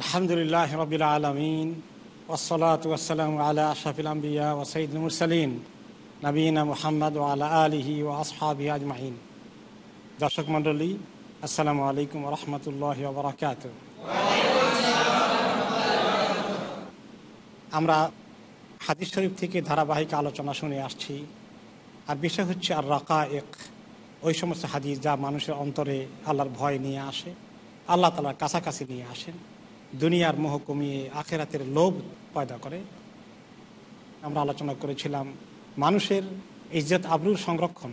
আলহামদুলিল্লাহ রবিল আলমিন ওসলাত ওসালাম আলা আশাফিল আম্বিয়া ও সঈদ মুরসালিন নবীনা মুহাম্মদ ও আলা আলিহি ও আসহাবি আজমাইন। দর্শক মণ্ডলী, আসসালামু আলাইকুম রহমতুল্লাহ বরাকাত আমরা হাদিস শরীফ থেকে ধারাবাহিক আলোচনা শুনে আসছি। আর বিষয় হচ্ছে আর রাকা এক ওই সমস্ত হাদিস যা মানুষের অন্তরে আল্লাহর ভয় নিয়ে আসে, আল্লাহ তালার কাছাকাছি নিয়ে আসেন। দুনিয়ার মোহ কমিয়ে আখেরাতের লোভ পয়দা করে। আমরা আলোচনা করেছিলাম মানুষের ইজ্জত আবরুর সংরক্ষণ,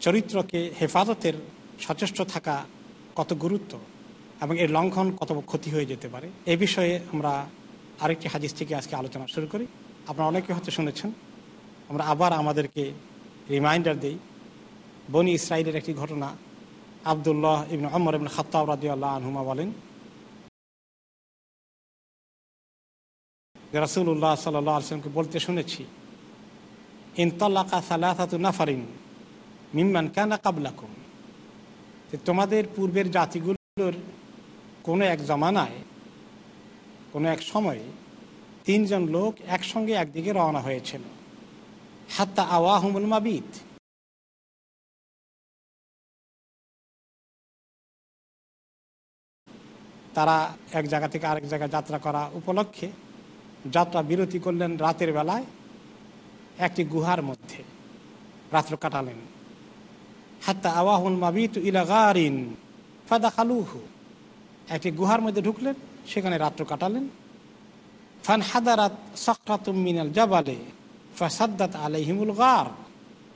চরিত্রকে হেফাজতের সচেষ্ট থাকা কত গুরুত্ব এবং এর লঙ্ঘন কত ক্ষতি হয়ে যেতে পারে, এ বিষয়ে আমরা আরেকটি হাদিস থেকে আজকে আলোচনা শুরু করি। আপনারা অনেকে হয়তো শুনেছেন, আমরা আবার আমাদেরকে রিমাইন্ডার দিই। বনি ইসরায়েলের একটি ঘটনা, আবদুল্লাহ ইবিন আমর ইবিন খাত্তাব রাজিউল্লাহ আনহুমা বলেন রাসুল্লাহ সাল্লাহ আসলামকে বলতে শুনেছি ইনতল্লাকা সালাহাতু নাফারিন মিম্মান কানা কাবলাকুম। তোমাদের পূর্বের জাতিগুলোর কোনো এক জমানায়, কোনো এক সময়ে তিনজন লোক একসঙ্গে একদিকে রওনা হয়েছিল। হাত্তা আওয়াহুমুল মাবিদ তারা এক জায়গা থেকে আরেক জায়গায় যাত্রা করা উপলক্ষে যাত্রা বিরতি করলেন রাতের বেলায় একটি গুহার মধ্যে। রাত্র কাটালেন। হাত্তা আওয়াহুল মাবিত ইলাগারিন ফাদা খালুহু একটি গুহার মধ্যে ঢুকলেন, সেখানে রাত্র কাটালেন। ফান হাদারাত সক্রাতুম মিনাল জাবালে ফাসাদ্দাত আলাইহিমুল গার।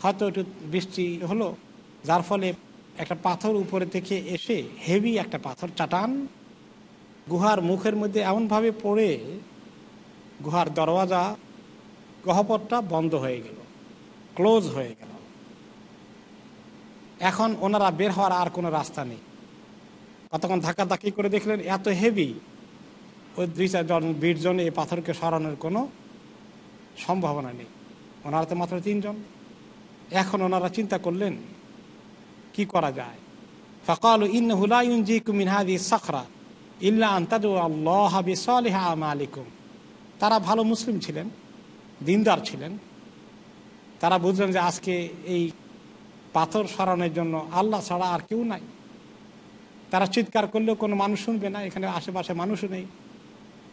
হয়তো একটু বৃষ্টি হলো, যার ফলে একটা পাথর উপরে থেকে এসে হেভি একটা পাথর চাটান। গুহার মুখের মধ্যে এমনভাবে পড়ে গুহার দরওয়াজা গহপটটা বন্ধ হয়ে গেল, ক্লোজ হয়ে গেল। এখন ওনারা বের হওয়ার আর কোনো রাস্তা নেই। কতক্ষণ ধাক্কাধাক্কি করে দেখলেন এত হেভি। ওই দুই চারজন বিশজন এই পাথরকে সরানোর কোনো সম্ভাবনা নেই। ওনারা তো মাত্র তিনজন। এখন ওনারা চিন্তা করলেন, কি করা যায়? ফকাল ইন হুলাইন জি কুমিনহাদি সখরা ইল্লা আন্তাদ আল্লাহ বিসালিহা মালিকুম তারা ভালো মুসলিম ছিলেন, দিনদার ছিলেন। তারা বুঝলেন যে আজকে এই পাথর সরানোর জন্য আল্লাহ ছাড়া আর কেউ নাই। তারা চিৎকার করলেও কোনো মানুষ শুনবে না, এখানে আশেপাশে মানুষও নেই।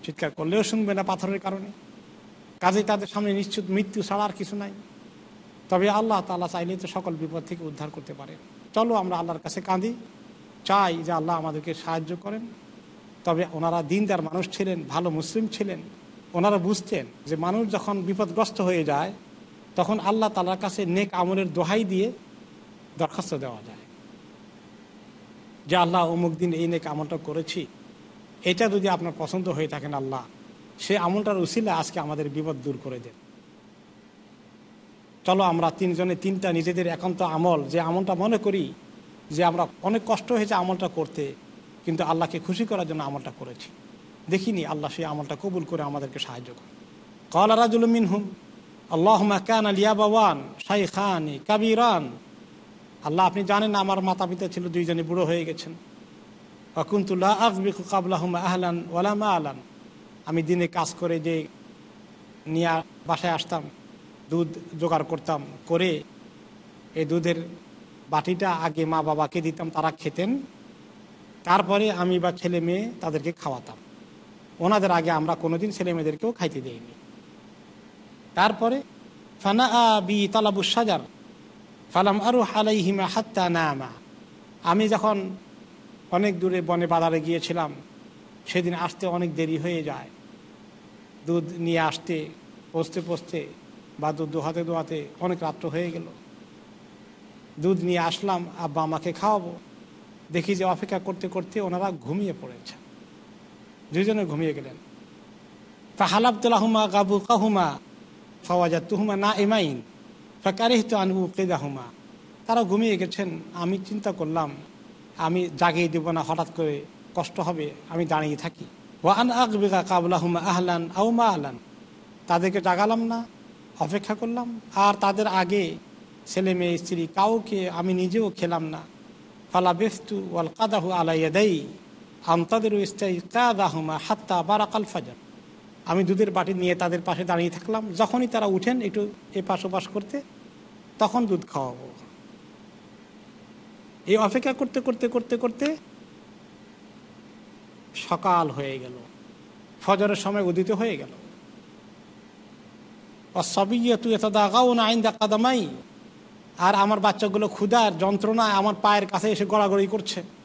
চিৎকার করলেও শুনবে না পাথরের কারণে। কাজে তাদের সামনে নিশ্চিত মৃত্যু ছাড়া আর কিছু নাই। তবে আল্লাহ তাল্লাহ চাইলে তো সকল বিপদ থেকে উদ্ধার করতে পারে। চলো আমরা আল্লাহর কাছে কাঁদি। চাই যে আল্লাহ আমাদেরকে সাহায্য করেন। তবে ওনারা দিনদার মানুষ ছিলেন, ভালো মুসলিম ছিলেন। ওনারা বুঝতেন যে মানুষ যখন বিপদগ্রস্ত হয়ে যায়, তখন আল্লাহ তালার কাছে নেক আমলের দোহাই দিয়ে দরখাস্ত দেওয়া যায়। যে আল্লাহ, অমুক দিন এই নেক আমলটা করেছি। এটা যদি আপনার পছন্দ হয়ে থাকেন আল্লাহ, সে আমলটার উসিলা আজকে আমাদের বিপদ দূর করে দেন। চলো আমরা তিনজনে, তিনটা নিজেদের একান্ত আমল, যে আমলটা মনে করি যে আমরা অনেক কষ্ট হয়েছে আমলটা করতে, কিন্তু আল্লাহকে খুশি করার জন্য আমলটা করেছি। দেখিনি, আল্লাহ সেই আমলটা কবুল করে আমাদেরকে সাহায্য করে কল রাজুল মিনহুম আল্লাহ কান আলিয়া বাবান শাই খান কাবিরান। আল্লাহ, আপনি জানেন আমার মাতা পিতা ছিল, দুইজনে বুড়ো হয়ে গেছেন। অকুন্তুল্লাহ আকবিকু কাবলাহুমা আহলান ওয়ালামা আলান আমি দিনে কাজ করে যে নিয়ে বাসায় আসতাম, দুধ জোগাড় করতাম, করে এই দুধের বাটিটা আগে মা বাবাকে দিতাম, তারা খেতেন। তারপরে আমি বা ছেলে মেয়ে তাদেরকে খাওয়াতাম। ওনাদের আগে আমরা কোনোদিন ছেলে মেয়েদেরকেও খাইতে দিইনি। তারপরে, ফানা বি তালাবু সাজার ফালাম আরু হালাইহিমা হাত্তা নামা। আমি যখন অনেক দূরে বনে বাজারে গিয়েছিলাম, সেদিন আসতে অনেক দেরি হয়ে যায়। দুধ নিয়ে আসতে, পচতে পচতে বা দুধ দোহাতে দোহাতে অনেক রাত্র হয়ে গেল। দুধ নিয়ে আসলাম, আব্বা আমাকে খাওয়াবো। দেখি যে অপেক্ষা করতে করতে ওনারা ঘুমিয়ে পড়েছে। দুজনে ঘুমিয়ে গেলেন। ফাহালাবতুল্লাহুমা গাবু কাহুমা ফাওয়াজা তুহুমা না ইমাইন ফাকারিহিত আনবু কেদাহুমা তারা ঘুমিয়ে গেছেন, আমি চিন্তা করলাম, আমি জাগিয়ে দেব না, হঠাৎ করে কষ্ট হবে, আমি দাঁড়িয়ে থাকি। ওয়ান আকবিকা কাবলাহুমা আহলান আউ মা আহলান তাদেরকে জাগালাম না, অপেক্ষা করলাম, আর তাদের আগে ছেলে মেয়ে, স্ত্রী কাউকে আমি নিজেও খেলাম না। ফালা বেস্তু ওয়াল কাদাহু আলাইয়া দেই আমতাদের হাত্তা বারাকাল ফাজার। আমি দুধের বাটি নিয়ে তাদের পাশে দাঁড়িয়ে থাকলাম। যখনই তারা উঠেন একটু এ পাশ ওপাশ করতে, তখন দুধ খাওয়াবো। এই অপেক্ষা করতে করতে করতে করতে সকাল হয়ে গেল। ফজরের সময় উদিত হয়ে গেল। আর আমার বাচ্চাগুলো ক্ষুধার যন্ত্রণায় আমার পায়ের কাছে এসে গড়াগড়ি করছে।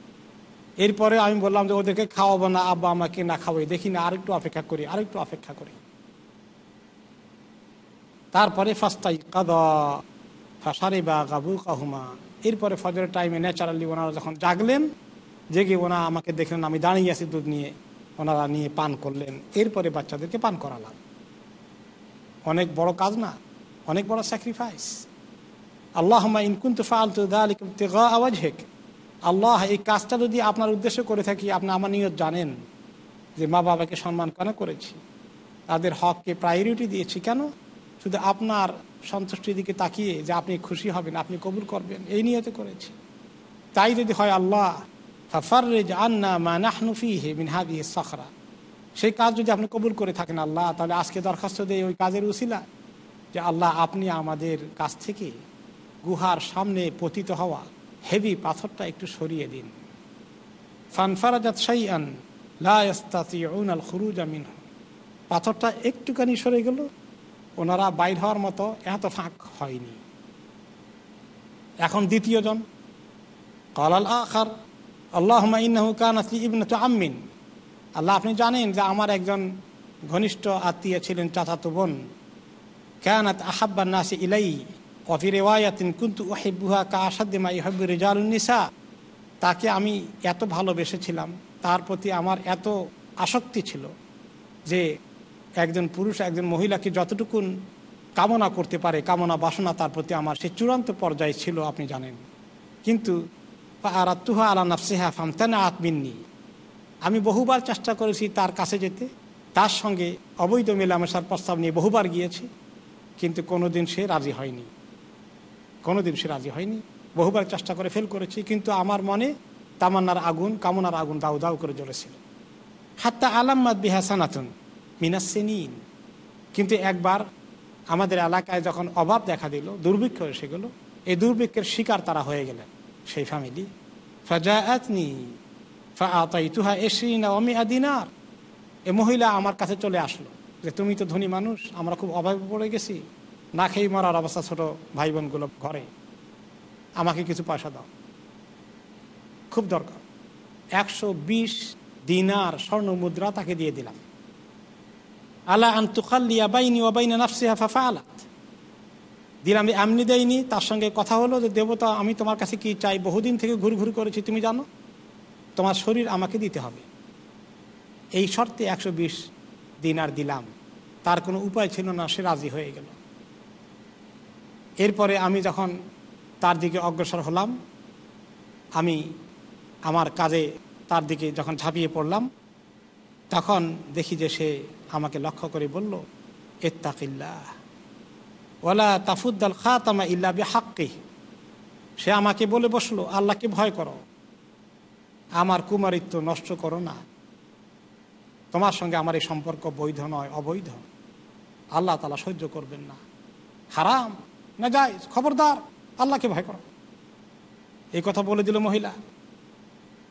এরপরে আমি বললাম যে ওদেরকে খাওয়াবো না, আব্বা আমাকে না খাওয়াই। দেখি না, আরেকটু অপেক্ষা করি, আরেকটু অপেক্ষা করি। তারপরে ফাস্তাই কাদা ফাঁসারে বা গাবু কাহুমা এরপরে ফজরের টাইমে ন্যাচারালি ওনারা যখন জাগলেন, জেগে ওনা আমাকে দেখলেন, আমি দাঁড়িয়ে আছি দুধ নিয়ে। ওনারা নিয়ে পান করলেন। এরপরে বাচ্চাদেরকে পান করালাম। অনেক বড় কাজ না, অনেক বড় স্যাক্রিফাইস আল্লাহ ইনকুন্ত ফালতু আওয়াজ হেক আল্লাহ এই কাজটা যদি আপনার উদ্দেশ্য করে থাকি, আপনি আমার নিয়ত জানেন যে মা বাবাকে সম্মান কেন করেছি? তাদের হককে প্রায়োরিটি দিয়েছি কেন? শুধু আপনার সন্তুষ্টির দিকে তাকিয়ে যে আপনি খুশি হবেন, আপনি কবুল করবেন, এই নিয়তে করেছি। তাই যদি হয় আল্লাহ আন্না হে সখরা। সেই কাজ যদি আপনি কবুল করে থাকেন আল্লাহ, তাহলে আজকে দরখাস্ত দেয় ওই কাজের উসিলা যে আল্লাহ, আপনি আমাদের কাছ থেকে গুহার সামনে পতিত হওয়া হেভি পাথরটা একটু সরিয়ে দিন। ফানফারাজাত সাইয়ান আল খুরুজ আমিন পাথরটা একটুখানি সরে গেল, ওনারা বাইর হওয়ার মতো এত ফাঁক হয়নি। এখন দ্বিতীয় জন কলাল আখার আল্লাহ ইন্নাহু কান আসলি আম্মিন। আল্লাহ, আপনি জানেন যে আমার একজন ঘনিষ্ঠ আত্মীয় ছিলেন চাচাতো বোন। কানাত আহাব্বা নাসি ইলাই রেওয়ায়াতিন তাকে আমি এত ভালোবেসেছিলাম। তার প্রতি আমার এত আসক্তি ছিল যে একজন পুরুষ, একজন মহিলাকে যতটুকুন কামনা করতে পারে, কামনা বাসনা তার প্রতি আমার সে চূড়ান্ত পর্যায়ে ছিল, আপনি জানেন। কিন্তু আরাত্তুহা আলা নাফসিহা ফামতানা আতমিননি আমি বহুবার চেষ্টা করেছি তার কাছে যেতে। তার সঙ্গে অবৈধ মেলামেশার প্রস্তাব নিয়ে বহুবার গিয়েছি, কিন্তু কোনোদিন সে রাজি হয়নি। কোনোদিন সে রাজি হয়নি। বহুবার চেষ্টা করে ফেল করেছি, কিন্তু আমার মনে তামান্নার আগুন, কামনার আগুন দাউ দাউ করে জ্বলেছিল। হাত্তা আলাম্মাদ বিহাসানাতুন মিনাসেনিন কিন্তু একবার আমাদের এলাকায় যখন অভাব দেখা দিল, দুর্ভিক্ষ এসে গেল, এই দুর্ভিক্ষের শিকার তারা হয়ে গেলেন সেই ফ্যামিলি ফাজায়াতনি ফাতাইতুহা এসরিনা অমি আদিনার এ মহিলা আমার কাছে চলে আসলো যে, তুমি তো ধনী মানুষ, আমরা খুব অভাবে পড়ে গেছি। না খেয়ে মরার অবস্থা ছোট ভাই বোনগুলো ঘরে। আমাকে কিছু পয়সা দাও। খুব দরকার। একশো বিশ দিনার স্বর্ণ মুদ্রা তাকে দিয়ে দিলাম। আলা আন্তুখাল্লিয়া বাইনি ওবাইনা নাফসিহা ফাফা আলাত দিলাম এমনি দেয়নি? তার সঙ্গে কথা হলো যে, দেবতা, আমি তোমার কাছে কি চাই? বহুদিন থেকে ঘুর ঘুর করেছি, তুমি জানো? তোমার শরীর আমাকে দিতে হবে। এই শর্তে একশো বিশ দিন আর দিলাম। তার কোনো উপায় ছিল না, সে রাজি হয়ে গেল। এরপরে আমি যখন তার দিকে অগ্রসর হলাম, আমি আমার কাজে তার দিকে যখন ঝাঁপিয়ে পড়লাম, তখন দেখি যে সে আমাকে লক্ষ্য করে বলল এত্তাকিল্লা ওলা তাফুদ্দাল খাতামা ইল্লা বে হাক্কি সে আমাকে বলে বসল, আল্লাহকে ভয় করো। আমার কুমারিত্ব নষ্ট করো না। তোমার সঙ্গে আমার এই সম্পর্ক বৈধ নয়, অবৈধ। আল্লাহ তালা সহ্য করবেন না। হারাম। না যাই খবরদার, আল্লাহকে ভয় করো। এই কথা বলে দিল মহিলা।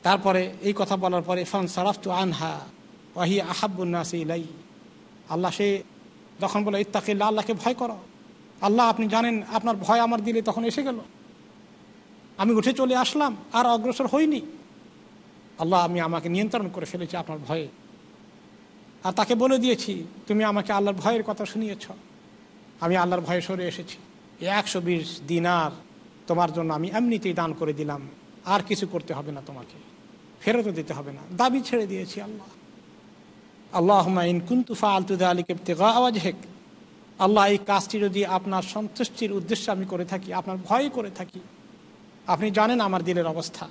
তারপরে এই কথা বলার পরে, ফান সারাফতু আনহা, ওয়াহি আহাবুন্নাসি ইলাই। আল্লাহ সে যখন বলে, ইত্তাকিল্লা, আল্লাহকে ভয় করো। আল্লাহ, আপনি জানেন, আপনার ভয় আমার দিলে তখন এসে গেল। আমি উঠে চলে আসলাম, আর অগ্রসর হইনি। আল্লাহ, আমি আমাকে নিয়ন্ত্রণ করে ফেলেছি আপনার ভয়ে। আর তাকে বলে দিয়েছি, তুমি আমাকে আল্লাহর ভয়ের কথা শুনিয়েছ। আমি আল্লাহর ভয়ে সরে এসেছি। একশো বিশ দিনার তোমার জন্য আমি এমনিতেই দান করে দিলাম। আর কিছু করতে হবে না তোমাকে। ফেরতও দিতে হবে না। দাবি ছেড়ে দিয়েছি আল্লাহ। আল্লাহ ইন কুন্তুফা আলতুদা আলীকে আওয়াজ হেক আল্লাহ, এই কাজটি যদি আপনার সন্তুষ্টির উদ্দেশ্যে আমি করে থাকি, আপনার ভয় করে থাকি, আপনি জানেন আমার দিলের অবস্থা।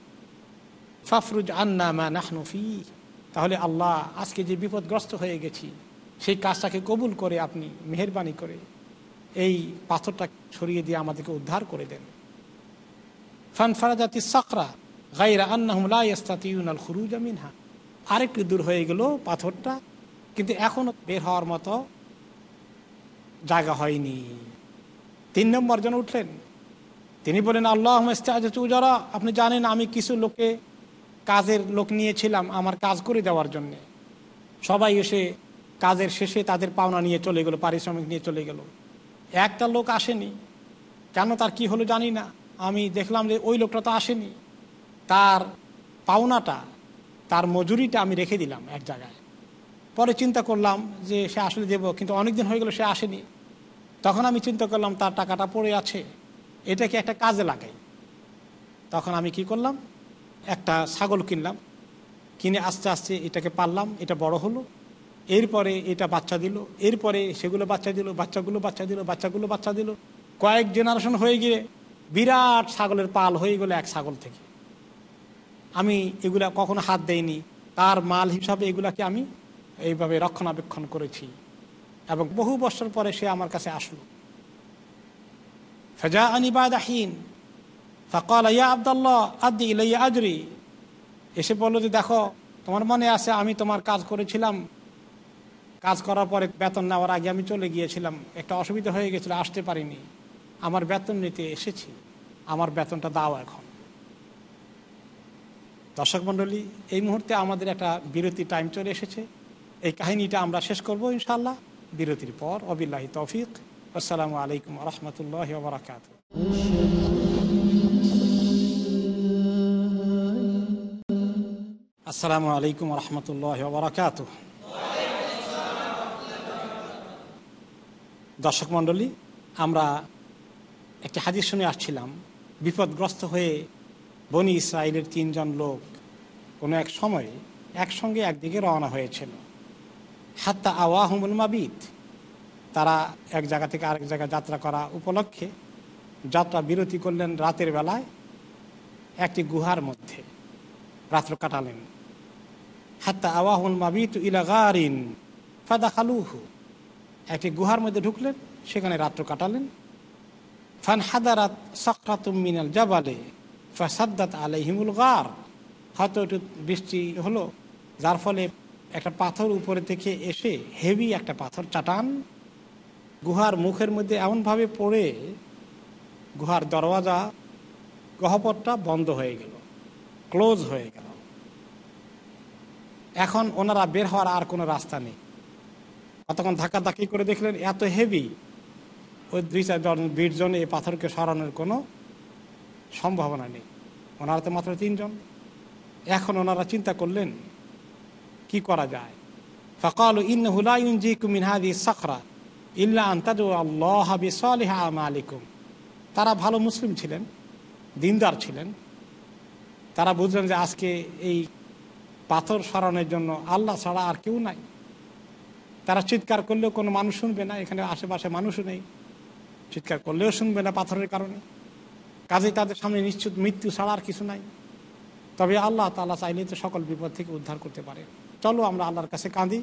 ফাফরুজ আন্না মা নাহনুফি তাহলে আল্লাহ, আজকে যে বিপদগ্রস্ত হয়ে গেছি, সেই কাজটাকে কবুল করে আপনি, মেহরবানি করে এই পাথরটা ছড়িয়ে দিয়ে আমাদেরকে উদ্ধার করে দেন। ফানফারাজাতি সকরা গাইরা আন্নাহুমলা ইস্তাতিউন আল খুরুজ মিনহা। আরেকটু দূর হয়ে গেল পাথরটা, কিন্তু এখনও বের হওয়ার মতো জায়গা হয়নি। তিন নম্বর জন উঠলেন। তিনি বলেন আল্লাহ যারা আপনি জানেন আমি কিছু লোকে কাজের লোক নিয়েছিলাম আমার কাজ করে দেওয়ার জন্যে। সবাই এসে কাজের শেষে তাদের পাওনা নিয়ে চলে গেলো, পারিশ্রমিক নিয়ে চলে গেল। একটা লোক আসেনি। কেন তার কি হলো জানি না। আমি দেখলাম যে ওই লোকটা তো আসেনি। তার পাওনাটা, তার মজুরিটা আমি রেখে দিলাম এক জায়গায়। পরে চিন্তা করলাম যে সে আসলে দেবো, কিন্তু অনেক দিন হয়ে গেল সে আসেনি। তখন আমি চিন্তা করলাম, তার টাকাটা পড়ে আছে এটাকে একটা কাজে লাগাই? তখন আমি কি করলাম? একটা ছাগল কিনলাম। কিনে আস্তে আস্তে এটাকে পারলাম এটা বড় হলো। এরপরে এটা বাচ্চা দিল, এরপরে সেগুলো বাচ্চা দিল, বাচ্চাগুলো বাচ্চা দিল, বাচ্চাগুলো বাচ্চা দিল। কয়েক জেনারেশন হয়ে গিয়ে বিরাট ছাগলের পাল হয়ে গেলো এক ছাগল থেকে। আমি এগুলা কখনো হাত দেইনি। তার মাল হিসাবে এগুলাকে আমি এইভাবে রক্ষণাবেক্ষণ করেছি এবং বহু বছর পরে সে আমার কাছে আসলো। ফেজা আনিবাদাহীন ফকাল, ইয়া আবদাল্লাহ আদি ইলাইয়া আজরি। এসে বলল যে, দেখো, তোমার মনে আছে আমি তোমার কাজ করেছিলাম কাজ করার পরে বেতন নেওয়ার আগে আমি চলে গিয়েছিলাম। একটা অসুবিধা হয়ে গেছিল, আসতে পারিনি। আমার বেতন নিতে এসেছি। আমার বেতনটা দাও এখন। দর্শক মণ্ডলী, এই মুহূর্তে আমাদের একটা বিরতি টাইম চলে এসেছে। এই কাহিনীটা আমরা শেষ করব ইনশাল্লাহ বিরতির পর অবিল্লাহি তৌফিক। আসসালামু আলাইকুম রহমতুল্লাহ বারাকাত আসসালামু আলাইকুম রহমতুল্লাহ বারাকাত দর্শক মণ্ডলী, আমরা একটি হাদিস শুনে আসছিলাম। বিপদগ্রস্ত হয়ে বনি ইসরায়েলের তিনজন লোক কোনো এক সময়ে একসঙ্গে একদিকে রওনা হয়েছিল। হাত্তা আওয়াহুমুল মাবিদ তারা এক জায়গা থেকে আরেক জায়গায় যাত্রা করা উপলক্ষে যাত্রা বিরতি করলেন রাতের বেলায় একটি গুহার মধ্যে। রাত্র কাটালেন। হাত্তা আওয়াহুল মাবিত ইলাগারিন ফাদা খালুহু একটি গুহার মধ্যে ঢুকলেন, সেখানে রাত্র কাটালেন। ফান হাদারাত সক্রাতুম মিনাল জাবালে, ফাসাদ্দাত আলাইহিমুল গার। হয়তো একটু বৃষ্টি হলো, যার ফলে একটা পাথর উপরে থেকে এসে হেভি একটা পাথর চাটান। গুহার মুখের মধ্যে এমনভাবে পড়ে, গুহার দরওয়াজা গহপটটা বন্ধ হয়ে গেল, ক্লোজ হয়ে গেল। এখন ওনারা বের হওয়ার আর কোনো রাস্তা নেই। কতক্ষণ ধাক্কাধাক্কি করে দেখলেন এত হেভি ওই দুই চারজন বিশজন এই পাথরকে সরানোর কোনো সম্ভাবনা নেই। ওনারা তো মাত্র তিনজন। এখন ওনারা চিন্তা করলেন, কি করা যায়? ফকাল ইন হুলাইন জি কুমিনহাদি সখরা ইল্লা আন্তাজু আল্লাহ বিসালিহা আলিকুম তারা ভালো মুসলিম ছিলেন, দিনদার ছিলেন। তারা বুঝলেন যে আজকে এই পাথর সরানোর জন্য আল্লাহ ছাড়া আর কেউ নাই। তারা চিৎকার করলেও কোনো মানুষ শুনবে না, এখানে আশেপাশে মানুষও নেই। চিৎকার করলেও শুনবে না পাথরের কারণে। কাজেই তাদের সামনে নিশ্চিত মৃত্যু ছাড়া আর কিছু নাই। তবে আল্লাহ তাল্লাহ চাইলে তো সকল বিপদ থেকে উদ্ধার করতে পারে। চলো আমরা আল্লাহর কাছে কাঁদি।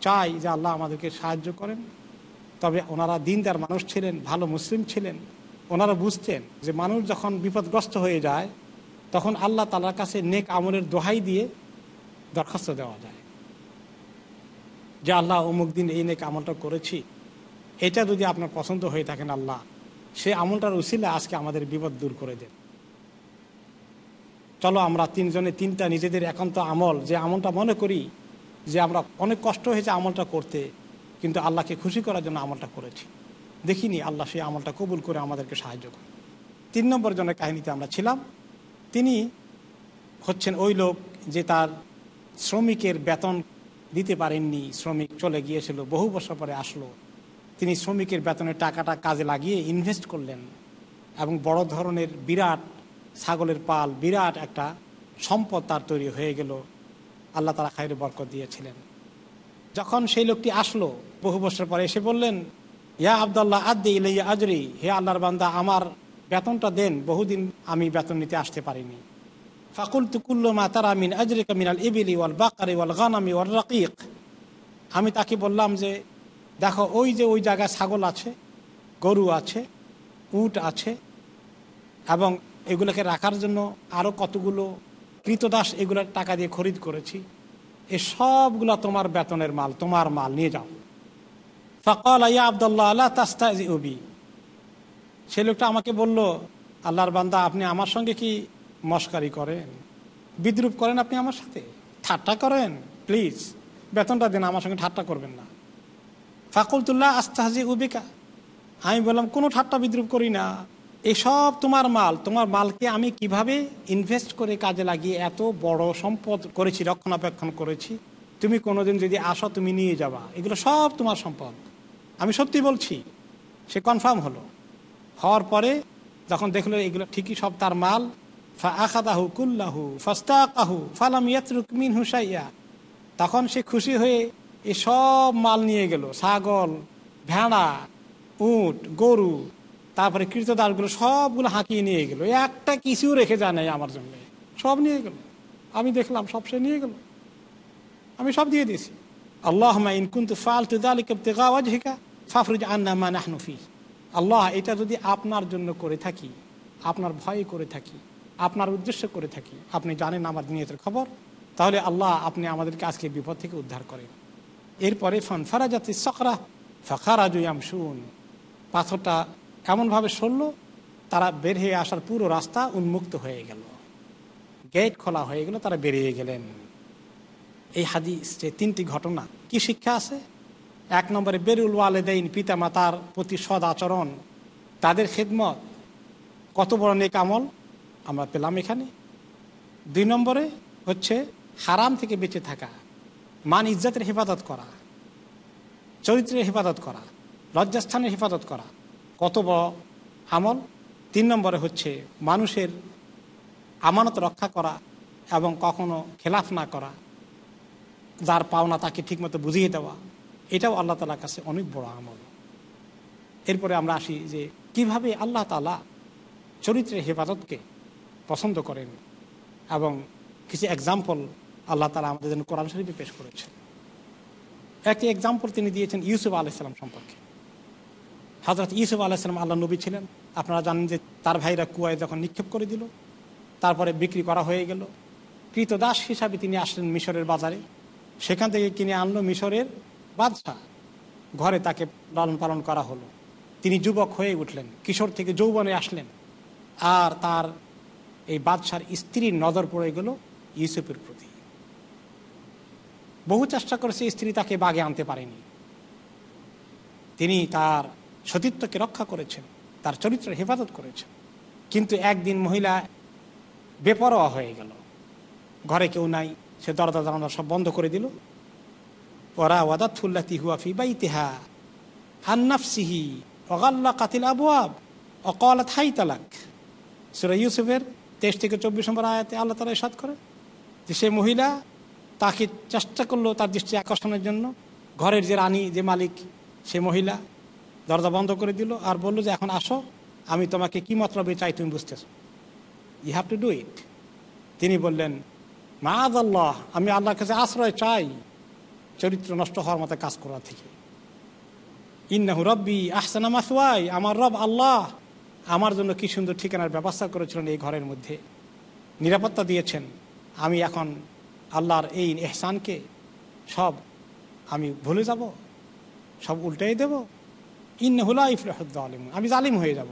চাই যে আল্লাহ আমাদেরকে সাহায্য করেন। তবে ওনারা দিনদার মানুষ ছিলেন, ভালো মুসলিম ছিলেন। ওনারা বুঝতেন যে মানুষ যখন বিপদগ্রস্ত হয়ে যায়, তখন আল্লাহ তালার কাছে নেক আমলের দোহাই দিয়ে দরখাস্ত দেওয়া যায়। যে আল্লাহ অমুক দিন এই নেক আমলটা করেছি, এটা যদি আপনার পছন্দ হয়ে থাকেন আল্লাহ, সে আমলটার উচিলে আজকে আমাদের বিপদ দূর করে দেন। চলো আমরা তিনজনে তিনটা নিজেদের একান্ত আমল, যে আমলটা মনে করি যে আমরা অনেক কষ্ট হয়েছে আমলটা করতে, কিন্তু আল্লাহকে খুশি করার জন্য আমলটা করেছি। দেখিনি আল্লাহ সেই আমলটা কবুল করে আমাদেরকে সাহায্য করে তিন নম্বর জনের কাহিনীতে আমরা ছিলাম। তিনি হচ্ছেন ওই লোক যে তার শ্রমিকের বেতন দিতে পারেননি, শ্রমিক চলে গিয়েছিল, বহু বছর পরে আসলো। তিনি শ্রমিকের বেতনের টাকাটা কাজে লাগিয়ে ইনভেস্ট করলেন এবং বড় ধরনের বিরাট ছাগলের পাল, বিরাট একটা সম্পদ তার তৈরি হয়ে গেল। আল্লাহ তালা খাইরে বরকত দিয়েছিলেন। যখন সেই লোকটি আসলো, বহু বছর পরে এসে বললেন, ইয়া আবদাল্লাহ আদি ইলাইয়া আজরি, হে আল্লাহর বান্দা, আমার বেতনটা দেন, বহুদিন আমি বেতন নিতে আসতে পারিনি। ফাকুল তুকুল্লো মা তারা মিন আজরিকা মিনাল ইবিলি ওয়াল বাকারি ওয়াল গানামি ওয়াল রাকিক আমি তাকে বললাম যে, দেখো, ওই যে ওই জায়গায় ছাগল আছে, গরু আছে, উট আছে, এবং এগুলোকে রাখার জন্য আরও কতগুলো কৃতদাস এগুলোর টাকা দিয়ে খরিদ করেছি, এ সবগুলা তোমার বেতনের মাল, তোমার মাল, নিয়ে যাও। ফকাল, ইয়া আবদুল্লাহ আল্লাহ তাস্তা উবি সে লোকটা আমাকে বলল, আল্লাহর বান্দা, আপনি আমার সঙ্গে কি মস্কারি করেন। বিদ্রুপ করেন আপনি আমার সাথে। ঠাট্টা করেন প্লিজ বেতনটা দিন, আমার সঙ্গে ঠাট্টা করবেন না। ফাকুলতুল্লাহ আস্তাহাজি উবিকা। আমি বললাম, কোনো ঠাট্টা বিদ্রুপ করি না। এসব তোমার মাল। তোমার মালকে আমি কীভাবে ইনভেস্ট করে কাজে লাগিয়ে এত বড় সম্পদ করেছি, রক্ষণাবেক্ষণ করেছি? তুমি কোনোদিন যদি আসো, তুমি নিয়ে যাবা। এগুলো সব তোমার সম্পদ। আমি সত্যি বলছি, সে কনফার্ম হলো। হওয়ার পরে যখন দেখল এগুলো ঠিকই সব তার মাল আখাদাহু কুল্লাহু, ফস্তাকাহু, ফালাম ইয়াতরুক মিন হুসাইয়া তখন সে খুশি হয়ে এ সব মাল নিয়ে গেল, ছাগল, ভেড়া, উট, গরু, তারপরে কীর্তদাসগুলো সবগুলো হাঁকিয়ে নিয়ে গেল। একটা কিছু রেখে যায় নাই আমার জন্য। সব নিয়ে গেল। আমি দেখলাম সব সে নিয়ে গেল। আমি সব দিয়ে দিয়েছি। আল্লাহ ইনকুন্তু ফালতু দালিকা ফাফরুজ আন্না মা নাহনুফি আল্লাহ, এটা যদি আপনার জন্য করে থাকি, আপনার ভয়ে করে থাকি আপনার উদ্দেশ্য করে থাকি। আপনি জানেন আমার নিয়তের খবর। তাহলে আল্লাহ আপনি আমাদেরকে আজকে বিপদ থেকে উদ্ধার করেন। এরপরে, ফান ফারাজাতি সকরা ফাখারাজুয়াম শুন পাথরটা এমনভাবে সরল, তারা বের হয়ে আসার পুরো রাস্তা উন্মুক্ত হয়ে গেল। গেট খোলা হয়ে গেল, তারা বেরিয়ে গেলেন। এই হাদিস যে তিনটি ঘটনা। কি শিক্ষা আছে? এক নম্বরে, বেরুল ওয়ালেদাইন পিতা মাতার প্রতি সদ আচরণ তাদের খেদমত কত বড় নেক আমল? আমরা পেলাম এখানে। দুই নম্বরে হচ্ছে হারাম থেকে বেঁচে থাকা, মান ইজ্জাতের হেফাজত করা, চরিত্রের হেফাজত করা, লজ্জাস্থানের হেফাজত করা, কত বড় আমল। তিন নম্বরে হচ্ছে মানুষের আমানত রক্ষা করা এবং কখনো খেলাফ না করা, যার পাওনা তাকে ঠিকমতো বুঝিয়ে দেওয়া, এটাও আল্লাহ তালার কাছে অনেক বড় আমল। এরপরে আমরা আসি যে কীভাবে আল্লাহ তালা চরিত্রের হেফাজতকে পছন্দ করেন এবং কিছু এক্সাম্পল আল্লাহ তালা আমাদের জন্য কোরআন শরীফে পেশ করেছেন। একটি এক্সাম্পল তিনি দিয়েছেন ইউসুফ আলাইসালাম সম্পর্কে। হজরত ইউসুফ আলাইসালাম আল্লাহ নবী ছিলেন। আপনারা জানেন যে তার ভাইরা কুয়ায় যখন নিক্ষেপ করে দিল, তারপরে বিক্রি করা হয়ে গেল। কৃতদাস হিসাবে তিনি আসলেন মিশরের বাজারে। সেখান থেকে কিনে আনলো মিশরের বাদশাহ। ঘরে তাকে লালন পালন করা হলো। তিনি যুবক হয়ে উঠলেন, কিশোর থেকে যৌবনে আসলেন। আর তার এই বাদশার স্ত্রীর নজর পড়ে গেল ইউসুফের প্রতি। বহু চেষ্টা করেছে স্ত্রী তাকে বাগে আনতে পারেনি। তিনি তার সতীত্বকে রক্ষা করেছেন, তার চরিত্রের হেফাজত করেছেন। কিন্তু একদিন মহিলা বেপরোয়া হয়ে গেল। ঘরে কেউ নাই, সে দরজা জানালা সব বন্ধ করে দিল। ওরা ওয়াদাতুল্লাতি হুয়াফি বা ইতিহা হান্নাফসিহি অগাল্লা কাতিল আবু আব অকলাত হাই তালাক সুরা ইউসুফের তেইশ থেকে চব্বিশ নম্বর আয়াতে আল্লাহ তালা সাদ করে যে সে মহিলা তাকে চেষ্টা করল তার দৃষ্টি আকর্ষণের জন্য। ঘরের যে রানী, যে মালিক সে মহিলা দরজা বন্ধ করে দিল আর বলল যে, এখন আসো, আমি তোমাকে কী মতলবে চাই তুমি বুঝতেছ। You have to do it তিনি বললেন মাদ আল্লাহ আমি আল্লাহর কাছে আশ্রয় চাই চরিত্র নষ্ট হওয়ার মতো কাজ করা থেকে। ইন্নাহু রব্বি আহসানা মাসওয়াই, আমার রব আল্লাহ আমার জন্য কি সুন্দর ঠিকানার ব্যবস্থা করেছিলেন এই ঘরের মধ্যে। নিরাপত্তা দিয়েছেন। আমি এখন আল্লাহর এই এহসানকে সব আমি ভুলে যাব, সব উল্টাই দেব। ইন্নহুলা ইফলাহুদ্দ আলিম আমি জালিম হয়ে যাব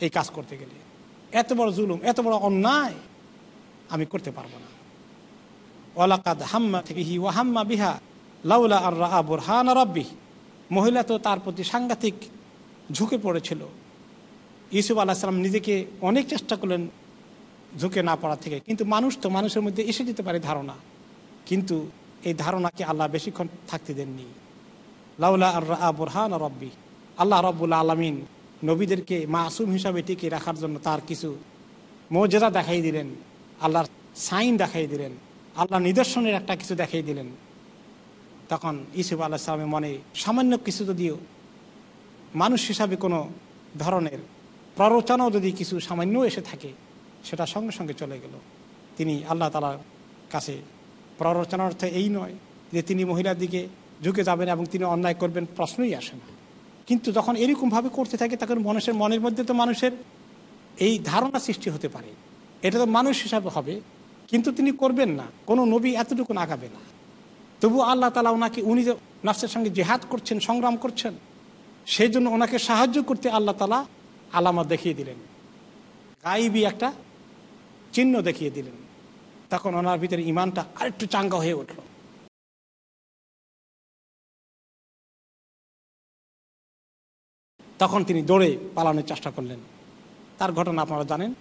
এই কাজ করতে গেলে। এত বড় জুলুম, এত বড় অন্যায় আমি করতে পারব না। ওয়ালাকাদ হাম্মা থেকে হি ও হাম্মা বিহা, লাউলা আর রা বুরহান রব্বি মহিলা তো তার প্রতি সাংঘাতিক ঝুঁকে পড়েছিল। ইউসুফ আলাহিসাল্লাম নিজেকে অনেক চেষ্টা করলেন ঝুঁকে না পড়া থেকে। কিন্তু মানুষ তো মানুষের মধ্যে এসে যেতে পারে ধারণা। কিন্তু এই ধারণাকে আল্লাহ বেশিক্ষণ থাকতে দেননি। লাউলা আর বুরহান রব্বি। আল্লাহ রব্বুল আলমিন নবীদেরকে মাসুম হিসাবে টিকে রাখার জন্য তার কিছু মর্যাদা দেখাই দিলেন। আল্লাহর সাইন দেখাই দিলেন। আল্লাহ নিদর্শনের একটা কিছু দেখাই দিলেন। তখন ইসুফ আল্লাহ সালামের মনে সামান্য কিছু যদিও মানুষ হিসাবে কোনো ধরনের প্ররোচনাও যদি কিছু সামান্য এসে থাকে, সেটা সঙ্গে সঙ্গে চলে গেল। তিনি আল্লাহ তালার কাছে প্ররোচনার অর্থে এই নয় যে তিনি মহিলার দিকে ঝুঁকে যাবেন এবং তিনি অন্যায় করবেন, প্রশ্নই আসে না। কিন্তু যখন এরকমভাবে করতে থাকে, তখন মানুষের মনের মধ্যে তো মানুষের এই ধারণা সৃষ্টি হতে পারে। এটা তো মানুষ হিসাবে হবে, কিন্তু তিনি করবেন না। কোনো নবী এতটুকু আগাবে না। তবু আল্লাহ তালা ওনাকে, উনি যে নার্সের সঙ্গে জেহাদ করছেন, সংগ্রাম করছেন, সেই জন্য ওনাকে সাহায্য করতে আল্লাহ তালা আলামত দেখিয়ে দিলেন। গাইবি একটা চিহ্ন দেখিয়ে দিলেন। তখন ওনার ভিতরে ইমানটা আরেকটু চাঙ্গা হয়ে উঠল। তখন তিনি দৌড়ে পালানোর চেষ্টা করলেন। তার ঘটনা আপনারা জানেন।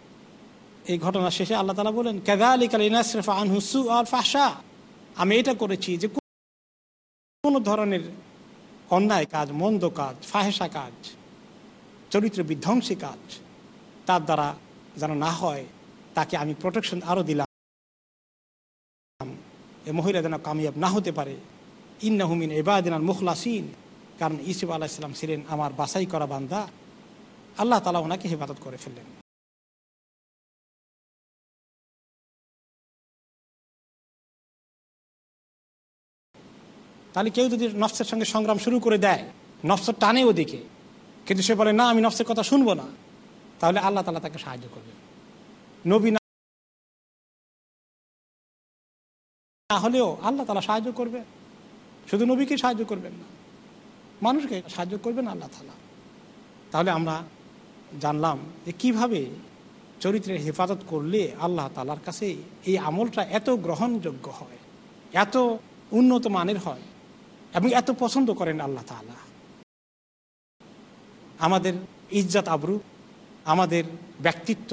এই ঘটনা শেষে আল্লাহ তালা বলেন কেদা আলী কাল ইনাসরফা আনহুসু আর ফাহসা আমি এটা করেছি যে কোনো ধরনের অন্যায় কাজ, মন্দ কাজ ফাহেসা কাজ চরিত্র বিধ্বংসী কাজ। তার দ্বারা যেন না হয়, তাকে আমি প্রোটেকশন আরও দিলাম। এ মহিলা যেন কামিয়াব না হতে পারে। ইন্নাহুমিন এবাদিন আর মুখলাসিন। কারণ ইসিফ আল্লাহ ইসলাম ছিলেন আমার বাসাই করা বান্দা। আল্লাহ তালা ওনাকে হেফাজত করে ফেললেন। তাহলে কেউ যদি নফসের সঙ্গে সংগ্রাম শুরু করে দেয় নফসের টানে ওদিকে। কিন্তু সে বলে, না, আমি নফসের কথা শুনব না। তাহলে আল্লাহ তালা তাকে সাহায্য করবে নবী না হলেও আল্লাহ তালা সাহায্য করবে। শুধু নবীকে সাহায্য করবেন না, মানুষকে সাহায্য করবেন আল্লাহ তালা তাহলে আমরা জানলাম যে কীভাবে চরিত্রের হেফাজত করলে আল্লাহ তালার কাছে এই আমলটা এত গ্রহণযোগ্য হয়, এত উন্নত মানের হয় এবং এত পছন্দ করেন আল্লাহ তালা আমাদের ইজ্জাত আবরু, আমাদের ব্যক্তিত্ব,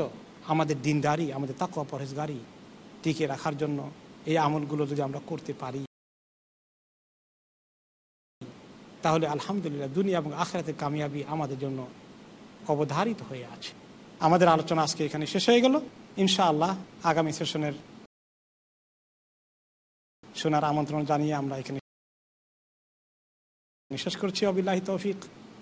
আমাদের দিনদারি, আমাদের তাকুয়া পরেশগারি টিকে রাখার জন্য এই আমলগুলো যদি আমরা করতে পারি, তাহলে আলহামদুলিল্লাহ দুনিয়া এবং আখরাতের কামিয়াবি আমাদের জন্য অবধারিত হয়ে আছে। আমাদের আলোচনা আজকে এখানে শেষ হয়ে গেল। ইনশাআল্লাহ আগামী সেশনের শোনার আমন্ত্রণ জানিয়ে আমরা এখানে শেষ করছি। অবিল্লাহি তৌফিক।